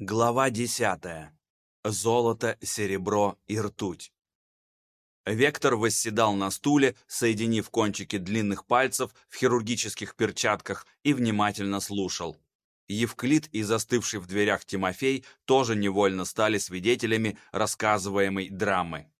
Глава десятая. Золото, серебро и ртуть. Вектор восседал на стуле, соединив кончики длинных пальцев в хирургических перчатках и внимательно слушал. Евклид и застывший в дверях Тимофей тоже невольно стали свидетелями рассказываемой драмы.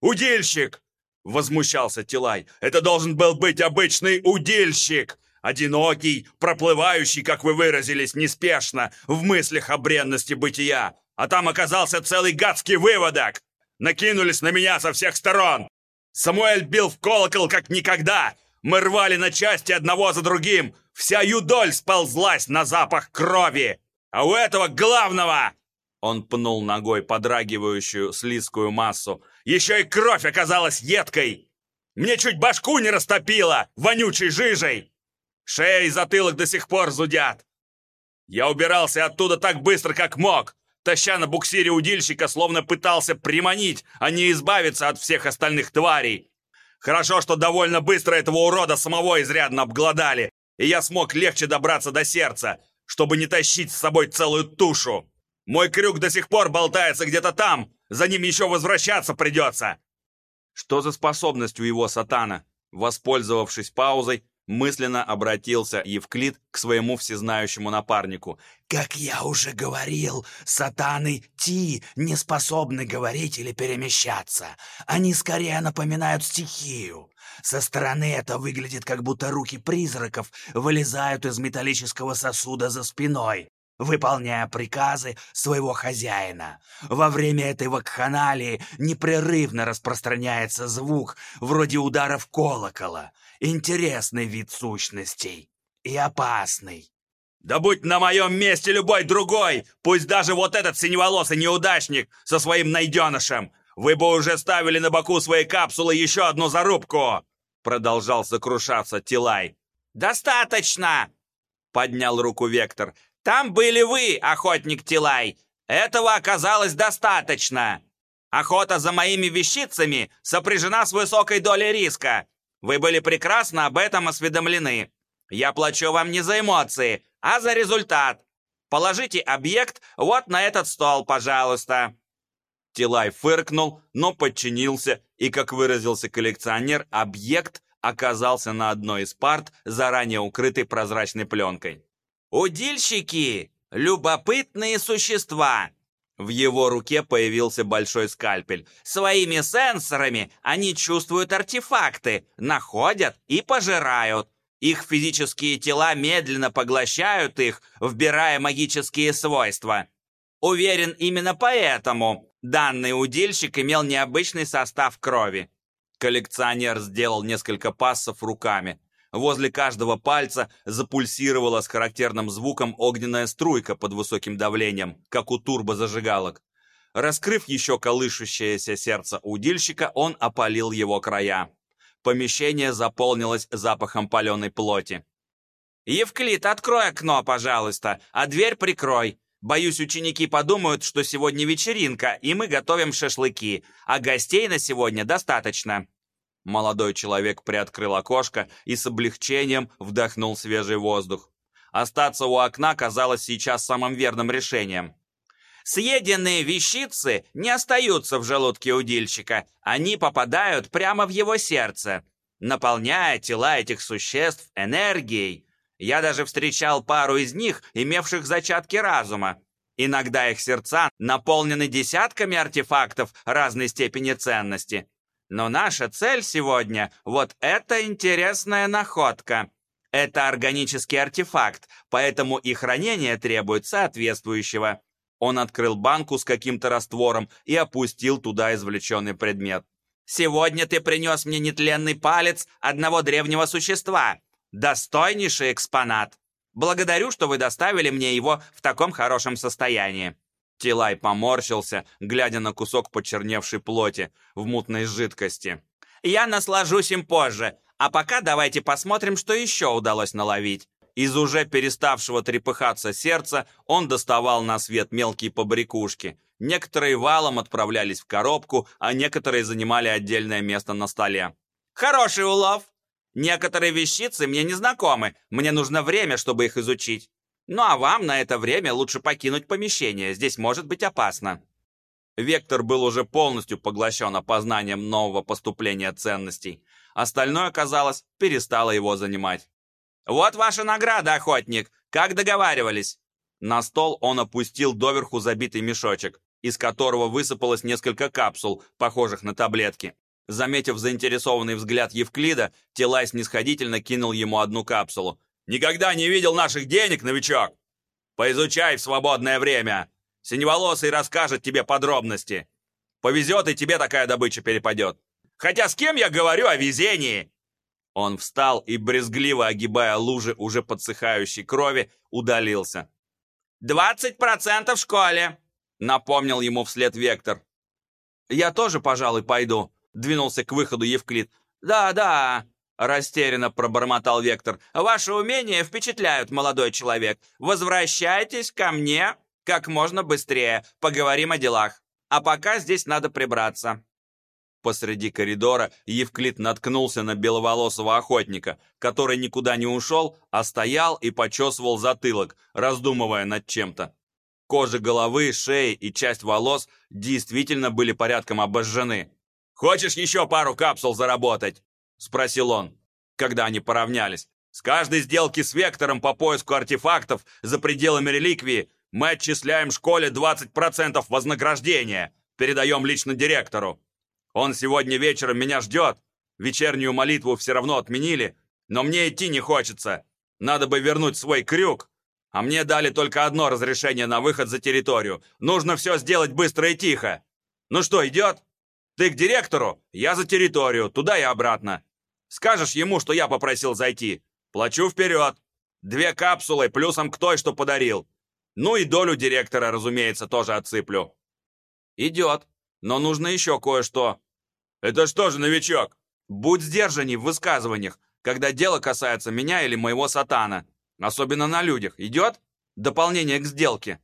«Удильщик!» — возмущался Тилай. «Это должен был быть обычный удильщик! Одинокий, проплывающий, как вы выразились, неспешно, в мыслях о бренности бытия. А там оказался целый гадский выводок. Накинулись на меня со всех сторон. Самуэль бил в колокол, как никогда. Мы рвали на части одного за другим. Вся юдоль сползлась на запах крови. А у этого главного... Он пнул ногой подрагивающую слизкую массу. Еще и кровь оказалась едкой. Мне чуть башку не растопило вонючей жижей. Шея и затылок до сих пор зудят. Я убирался оттуда так быстро, как мог, таща на буксире удильщика, словно пытался приманить, а не избавиться от всех остальных тварей. Хорошо, что довольно быстро этого урода самого изрядно обглодали, и я смог легче добраться до сердца, чтобы не тащить с собой целую тушу. Мой крюк до сих пор болтается где-то там, за ним еще возвращаться придется. Что за способность у его сатана? Воспользовавшись паузой, мысленно обратился Евклид к своему всезнающему напарнику. «Как я уже говорил, сатаны Ти не способны говорить или перемещаться. Они скорее напоминают стихию. Со стороны это выглядит, как будто руки призраков вылезают из металлического сосуда за спиной, выполняя приказы своего хозяина. Во время этой вакханалии непрерывно распространяется звук, вроде ударов колокола. Интересный вид сущностей. И опасный. Да будь на моем месте любой другой, пусть даже вот этот синеволосый неудачник со своим найденышем, вы бы уже ставили на боку своей капсулы еще одну зарубку!» Продолжал сокрушаться Тилай. «Достаточно!» Поднял руку Вектор. «Там были вы, охотник Тилай. Этого оказалось достаточно. Охота за моими вещицами сопряжена с высокой долей риска. Вы были прекрасно об этом осведомлены. Я плачу вам не за эмоции, а за результат. Положите объект вот на этот стол, пожалуйста». Тилай фыркнул, но подчинился, и, как выразился коллекционер, объект оказался на одной из парт, заранее укрытой прозрачной пленкой. «Удильщики — любопытные существа. В его руке появился большой скальпель. Своими сенсорами они чувствуют артефакты, находят и пожирают. Их физические тела медленно поглощают их, вбирая магические свойства. Уверен, именно поэтому данный удильщик имел необычный состав крови. Коллекционер сделал несколько пассов руками. Возле каждого пальца запульсировала с характерным звуком огненная струйка под высоким давлением, как у турбозажигалок. Раскрыв еще колышущееся сердце удильщика, он опалил его края. Помещение заполнилось запахом паленой плоти. «Евклид, открой окно, пожалуйста, а дверь прикрой. Боюсь, ученики подумают, что сегодня вечеринка, и мы готовим шашлыки, а гостей на сегодня достаточно». Молодой человек приоткрыл окошко и с облегчением вдохнул свежий воздух. Остаться у окна казалось сейчас самым верным решением. Съеденные вещицы не остаются в желудке удильщика, они попадают прямо в его сердце, наполняя тела этих существ энергией. Я даже встречал пару из них, имевших зачатки разума. Иногда их сердца наполнены десятками артефактов разной степени ценности. Но наша цель сегодня – вот эта интересная находка. Это органический артефакт, поэтому и хранение требует соответствующего. Он открыл банку с каким-то раствором и опустил туда извлеченный предмет. «Сегодня ты принес мне нетленный палец одного древнего существа. Достойнейший экспонат. Благодарю, что вы доставили мне его в таком хорошем состоянии». Тилай поморщился, глядя на кусок почерневшей плоти в мутной жидкости. «Я наслажусь им позже, а пока давайте посмотрим, что еще удалось наловить». Из уже переставшего трепыхаться сердца он доставал на свет мелкие побрякушки. Некоторые валом отправлялись в коробку, а некоторые занимали отдельное место на столе. «Хороший улов! Некоторые вещицы мне не знакомы, мне нужно время, чтобы их изучить. Ну а вам на это время лучше покинуть помещение, здесь может быть опасно». Вектор был уже полностью поглощен опознанием нового поступления ценностей. Остальное, казалось, перестало его занимать. «Вот ваша награда, охотник! Как договаривались!» На стол он опустил доверху забитый мешочек, из которого высыпалось несколько капсул, похожих на таблетки. Заметив заинтересованный взгляд Евклида, Тилай снисходительно кинул ему одну капсулу. «Никогда не видел наших денег, новичок! Поизучай в свободное время! Синеволосый расскажет тебе подробности. Повезет, и тебе такая добыча перепадет. Хотя с кем я говорю о везении?» Он встал и, брезгливо огибая лужи уже подсыхающей крови, удалился. «Двадцать процентов в школе!» — напомнил ему вслед Вектор. «Я тоже, пожалуй, пойду», — двинулся к выходу Евклид. «Да, да», — растерянно пробормотал Вектор. «Ваши умения впечатляют, молодой человек. Возвращайтесь ко мне как можно быстрее. Поговорим о делах. А пока здесь надо прибраться». Посреди коридора Евклид наткнулся на беловолосого охотника, который никуда не ушел, а стоял и почесывал затылок, раздумывая над чем-то. Кожа головы, шеи и часть волос действительно были порядком обожжены. «Хочешь еще пару капсул заработать?» – спросил он, когда они поравнялись. «С каждой сделки с Вектором по поиску артефактов за пределами реликвии мы отчисляем школе 20% вознаграждения, передаем лично директору. Он сегодня вечером меня ждет. Вечернюю молитву все равно отменили, но мне идти не хочется. Надо бы вернуть свой крюк. А мне дали только одно разрешение на выход за территорию. Нужно все сделать быстро и тихо. Ну что, идет? Ты к директору, я за территорию, туда и обратно. Скажешь ему, что я попросил зайти. Плачу вперед. Две капсулы плюсом к той, что подарил. Ну и долю директора, разумеется, тоже отсыплю. Идет, но нужно еще кое-что. Это что же, новичок? Будь сдержанней в высказываниях, когда дело касается меня или моего сатана. Особенно на людях. Идет? Дополнение к сделке.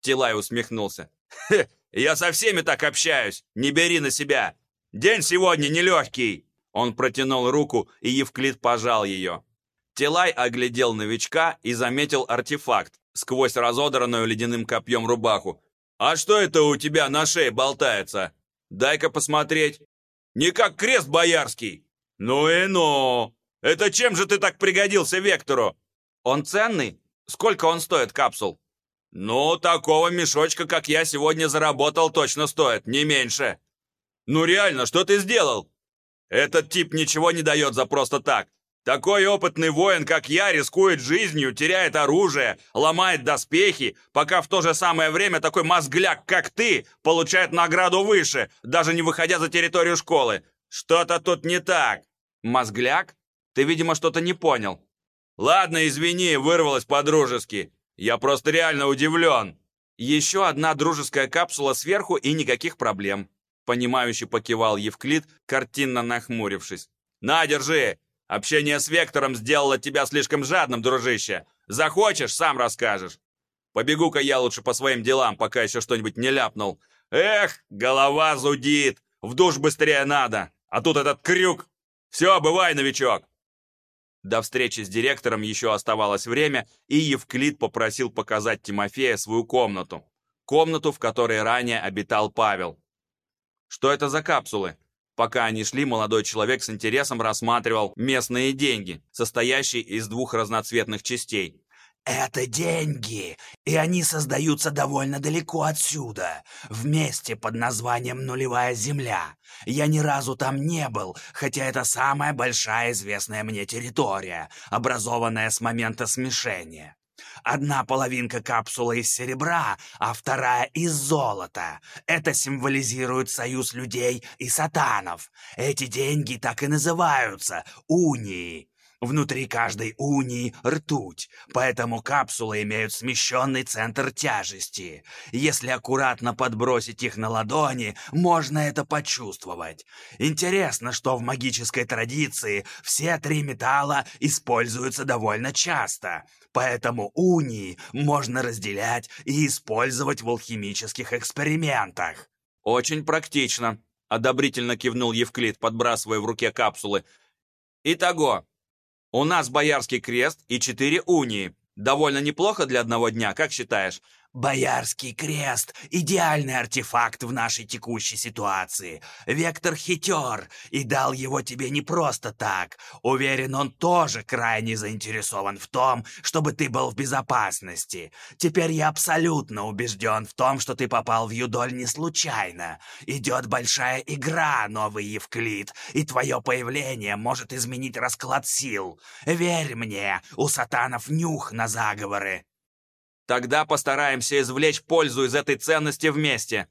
Тилай усмехнулся. Хе, я со всеми так общаюсь. Не бери на себя. День сегодня нелегкий. Он протянул руку, и Евклид пожал ее. Тилай оглядел новичка и заметил артефакт, сквозь разодранную ледяным копьем рубаху. «А что это у тебя на шее болтается? Дай-ка посмотреть. Не как крест боярский. Ну и ну! Это чем же ты так пригодился Вектору? Он ценный? Сколько он стоит, капсул?» «Ну, такого мешочка, как я сегодня заработал, точно стоит, не меньше». «Ну реально, что ты сделал?» «Этот тип ничего не дает за просто так. Такой опытный воин, как я, рискует жизнью, теряет оружие, ломает доспехи, пока в то же самое время такой мозгляк, как ты, получает награду выше, даже не выходя за территорию школы. Что-то тут не так. Мозгляк? Ты, видимо, что-то не понял. Ладно, извини, вырвалось по-дружески. Я просто реально удивлен. Еще одна дружеская капсула сверху и никаких проблем. Понимающе покивал Евклид, картинно нахмурившись. На, держи, Общение с Вектором сделало тебя слишком жадным, дружище. Захочешь, сам расскажешь. Побегу-ка я лучше по своим делам, пока еще что-нибудь не ляпнул. Эх, голова зудит. В душ быстрее надо. А тут этот крюк. Все, бывай, новичок. До встречи с директором еще оставалось время, и Евклид попросил показать Тимофея свою комнату. Комнату, в которой ранее обитал Павел. «Что это за капсулы?» Пока они шли, молодой человек с интересом рассматривал местные деньги, состоящие из двух разноцветных частей. «Это деньги, и они создаются довольно далеко отсюда, в месте под названием Нулевая Земля. Я ни разу там не был, хотя это самая большая известная мне территория, образованная с момента смешения. Одна половинка капсулы из серебра, а вторая из золота. Это символизирует союз людей и сатанов. Эти деньги так и называются – унии. Внутри каждой унии ртуть, поэтому капсулы имеют смещенный центр тяжести. Если аккуратно подбросить их на ладони, можно это почувствовать. Интересно, что в магической традиции все три металла используются довольно часто, поэтому унии можно разделять и использовать в алхимических экспериментах. «Очень практично», — одобрительно кивнул Евклид, подбрасывая в руке капсулы. «Итого, у нас боярский крест и четыре унии. Довольно неплохо для одного дня, как считаешь? Боярский крест — идеальный артефакт в нашей текущей ситуации. Вектор хитер и дал его тебе не просто так. Уверен, он тоже крайне заинтересован в том, чтобы ты был в безопасности. Теперь я абсолютно убежден в том, что ты попал в Юдоль не случайно. Идет большая игра, новый Евклид, и твое появление может изменить расклад сил. Верь мне, у сатанов нюх на заговоры. Тогда постараемся извлечь пользу из этой ценности вместе.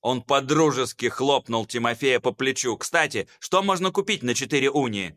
Он подружески хлопнул Тимофея по плечу. Кстати, что можно купить на четыре унии?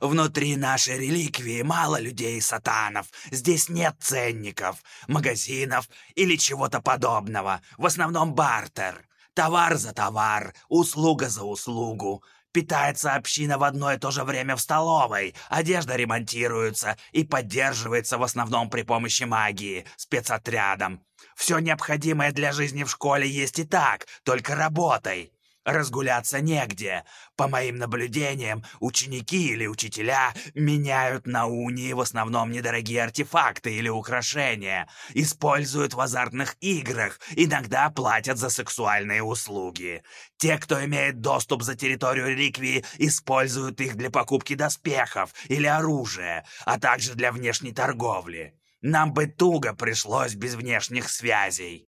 Внутри нашей реликвии мало людей сатанов. Здесь нет ценников, магазинов или чего-то подобного. В основном бартер. Товар за товар, услуга за услугу. Питается община в одно и то же время в столовой, одежда ремонтируется и поддерживается в основном при помощи магии, спецотрядом. Все необходимое для жизни в школе есть и так, только работай. Разгуляться негде. По моим наблюдениям, ученики или учителя меняют на унии в основном недорогие артефакты или украшения, используют в азартных играх, иногда платят за сексуальные услуги. Те, кто имеет доступ за территорию реликвии, используют их для покупки доспехов или оружия, а также для внешней торговли. Нам бы туго пришлось без внешних связей.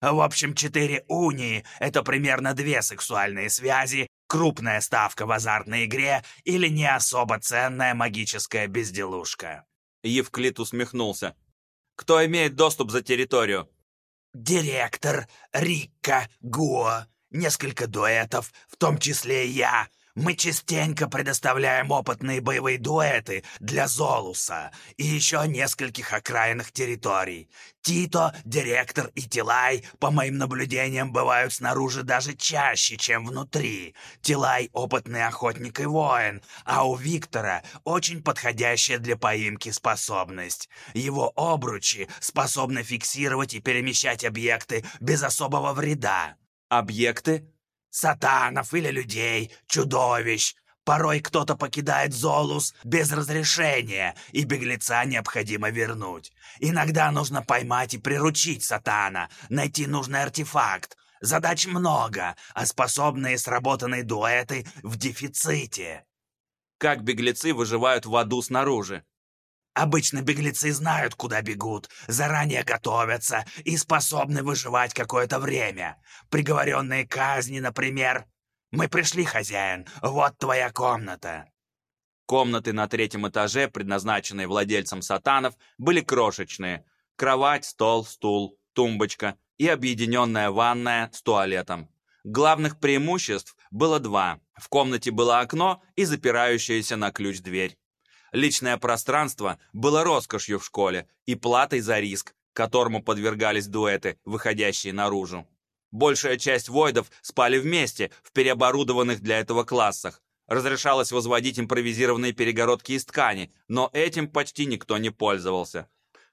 В общем, четыре унии — это примерно две сексуальные связи, крупная ставка в азартной игре или не особо ценная магическая безделушка. Евклид усмехнулся. «Кто имеет доступ за территорию?» «Директор, Рикка, Гуо, несколько дуэтов, в том числе и я, мы частенько предоставляем опытные боевые дуэты для Золуса и еще нескольких окраинных территорий. Тито, Директор и Тилай, по моим наблюдениям, бывают снаружи даже чаще, чем внутри. Тилай — опытный охотник и воин, а у Виктора очень подходящая для поимки способность. Его обручи способны фиксировать и перемещать объекты без особого вреда. «Объекты?» Сатанов или людей, чудовищ. Порой кто-то покидает Золус без разрешения, и беглеца необходимо вернуть. Иногда нужно поймать и приручить сатана, найти нужный артефакт. Задач много, а способные сработанные дуэты в дефиците. Как беглецы выживают в аду снаружи? Обычно беглецы знают, куда бегут, заранее готовятся и способны выживать какое-то время. Приговоренные казни, например. Мы пришли, хозяин, вот твоя комната. Комнаты на третьем этаже, предназначенные владельцам сатанов, были крошечные. Кровать, стол, стул, тумбочка и объединенная ванная с туалетом. Главных преимуществ было два. В комнате было окно и запирающаяся на ключ дверь. Личное пространство было роскошью в школе и платой за риск, которому подвергались дуэты, выходящие наружу. Большая часть войдов спали вместе в переоборудованных для этого классах. Разрешалось возводить импровизированные перегородки из ткани, но этим почти никто не пользовался.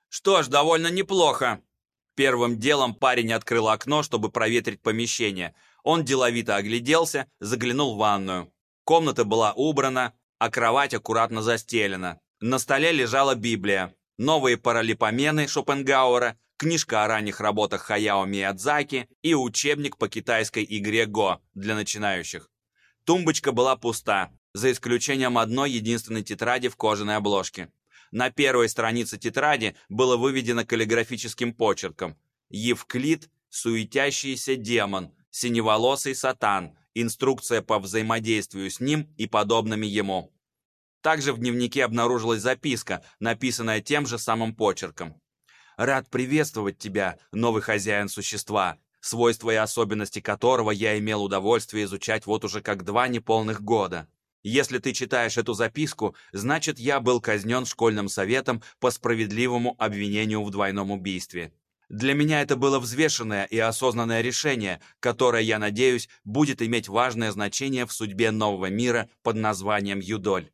Что ж, довольно неплохо. Первым делом парень открыл окно, чтобы проветрить помещение. Он деловито огляделся, заглянул в ванную. Комната была убрана, а кровать аккуратно застелена. На столе лежала Библия, новые паралипомены Шопенгауэра, книжка о ранних работах Хаяо Миядзаки и учебник по китайской игре Го для начинающих. Тумбочка была пуста, за исключением одной единственной тетради в кожаной обложке. На первой странице тетради было выведено каллиграфическим почерком «Евклид, суетящийся демон, синеволосый сатан, инструкция по взаимодействию с ним и подобными ему. Также в дневнике обнаружилась записка, написанная тем же самым почерком. «Рад приветствовать тебя, новый хозяин существа, свойства и особенности которого я имел удовольствие изучать вот уже как два неполных года. Если ты читаешь эту записку, значит, я был казнен школьным советом по справедливому обвинению в двойном убийстве. Для меня это было взвешенное и осознанное решение, которое, я надеюсь, будет иметь важное значение в судьбе нового мира под названием Юдоль.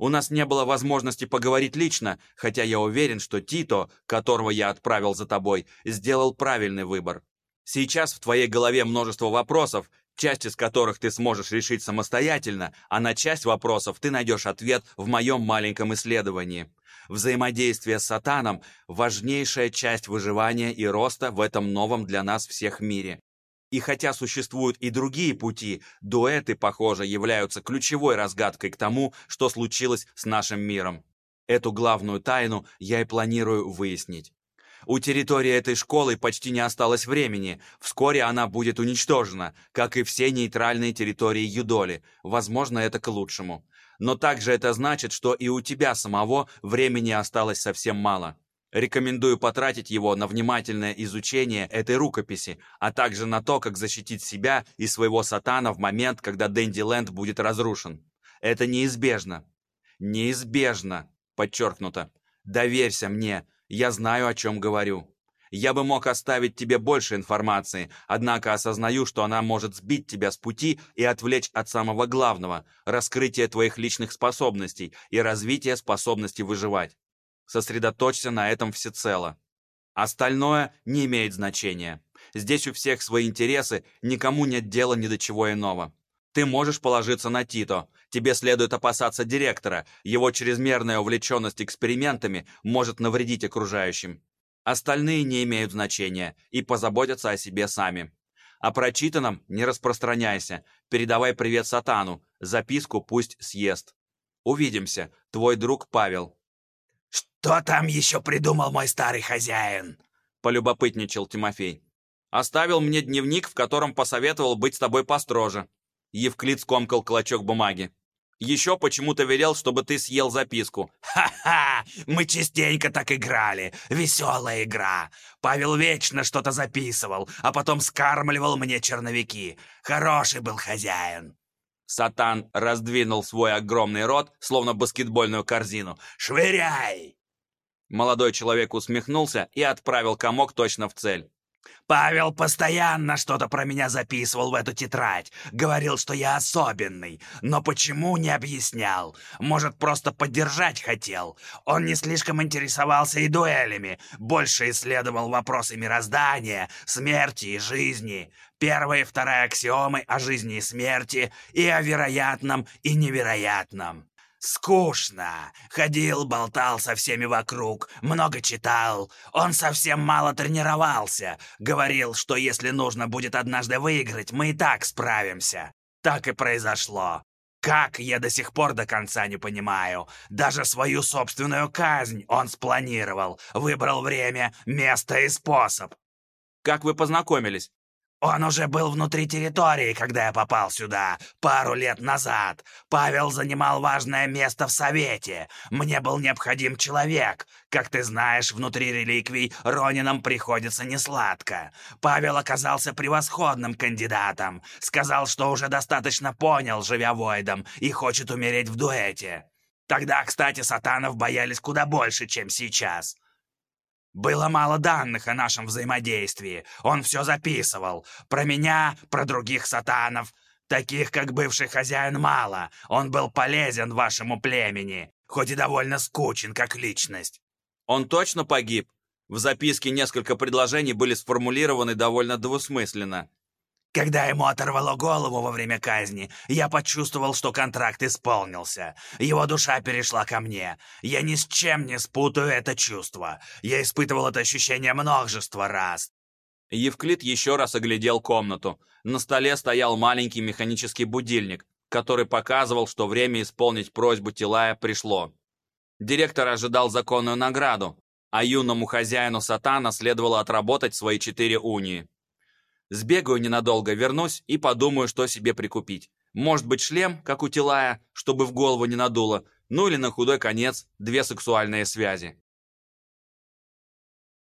У нас не было возможности поговорить лично, хотя я уверен, что Тито, которого я отправил за тобой, сделал правильный выбор. Сейчас в твоей голове множество вопросов, часть из которых ты сможешь решить самостоятельно, а на часть вопросов ты найдешь ответ в моем маленьком исследовании. Взаимодействие с сатаном – важнейшая часть выживания и роста в этом новом для нас всех мире. И хотя существуют и другие пути, дуэты, похоже, являются ключевой разгадкой к тому, что случилось с нашим миром. Эту главную тайну я и планирую выяснить. У территории этой школы почти не осталось времени. Вскоре она будет уничтожена, как и все нейтральные территории Юдоли. Возможно, это к лучшему. Но также это значит, что и у тебя самого времени осталось совсем мало. Рекомендую потратить его на внимательное изучение этой рукописи, а также на то, как защитить себя и своего сатана в момент, когда Дэнди-Ленд будет разрушен. Это неизбежно. Неизбежно, подчеркнуто. Доверься мне, я знаю, о чем говорю. Я бы мог оставить тебе больше информации, однако осознаю, что она может сбить тебя с пути и отвлечь от самого главного – раскрытия твоих личных способностей и развития способности выживать. Сосредоточься на этом всецело. Остальное не имеет значения. Здесь у всех свои интересы, никому нет дела ни до чего иного. Ты можешь положиться на Тито. Тебе следует опасаться директора. Его чрезмерная увлеченность экспериментами может навредить окружающим. Остальные не имеют значения и позаботятся о себе сами. О прочитанном не распространяйся. Передавай привет Сатану. Записку пусть съест. Увидимся. Твой друг Павел. «Что там еще придумал мой старый хозяин?» — полюбопытничал Тимофей. «Оставил мне дневник, в котором посоветовал быть с тобой построже». Евклид скомкал клочок бумаги. «Еще почему-то велел, чтобы ты съел записку». «Ха-ха! Мы частенько так играли. Веселая игра. Павел вечно что-то записывал, а потом скармливал мне черновики. Хороший был хозяин». Сатан раздвинул свой огромный рот, словно баскетбольную корзину. «Швыряй!» Молодой человек усмехнулся и отправил комок точно в цель. Павел постоянно что-то про меня записывал в эту тетрадь. Говорил, что я особенный. Но почему, не объяснял. Может, просто поддержать хотел. Он не слишком интересовался и дуэлями. Больше исследовал вопросы мироздания, смерти и жизни. Первая и вторая аксиомы о жизни и смерти и о вероятном и невероятном. Скучно. Ходил, болтал со всеми вокруг, много читал. Он совсем мало тренировался. Говорил, что если нужно будет однажды выиграть, мы и так справимся. Так и произошло. Как, я до сих пор до конца не понимаю. Даже свою собственную казнь он спланировал, выбрал время, место и способ. Как вы познакомились? Он уже был внутри территории, когда я попал сюда, пару лет назад. Павел занимал важное место в Совете. Мне был необходим человек. Как ты знаешь, внутри реликвий Ронинам приходится несладко. Павел оказался превосходным кандидатом. Сказал, что уже достаточно понял, живя Войдом, и хочет умереть в дуэте. Тогда, кстати, сатанов боялись куда больше, чем сейчас. Было мало данных о нашем взаимодействии. Он все записывал. Про меня, про других сатанов. Таких, как бывший хозяин, мало. Он был полезен вашему племени, хоть и довольно скучен как личность. Он точно погиб? В записке несколько предложений были сформулированы довольно двусмысленно. Когда ему оторвало голову во время казни, я почувствовал, что контракт исполнился. Его душа перешла ко мне. Я ни с чем не спутаю это чувство. Я испытывал это ощущение множество раз. Евклид еще раз оглядел комнату. На столе стоял маленький механический будильник, который показывал, что время исполнить просьбу Тилая пришло. Директор ожидал законную награду, а юному хозяину Сатана следовало отработать свои четыре унии. Сбегаю ненадолго, вернусь и подумаю, что себе прикупить. Может быть, шлем, как у Тилая, чтобы в голову не надуло, ну или на худой конец две сексуальные связи.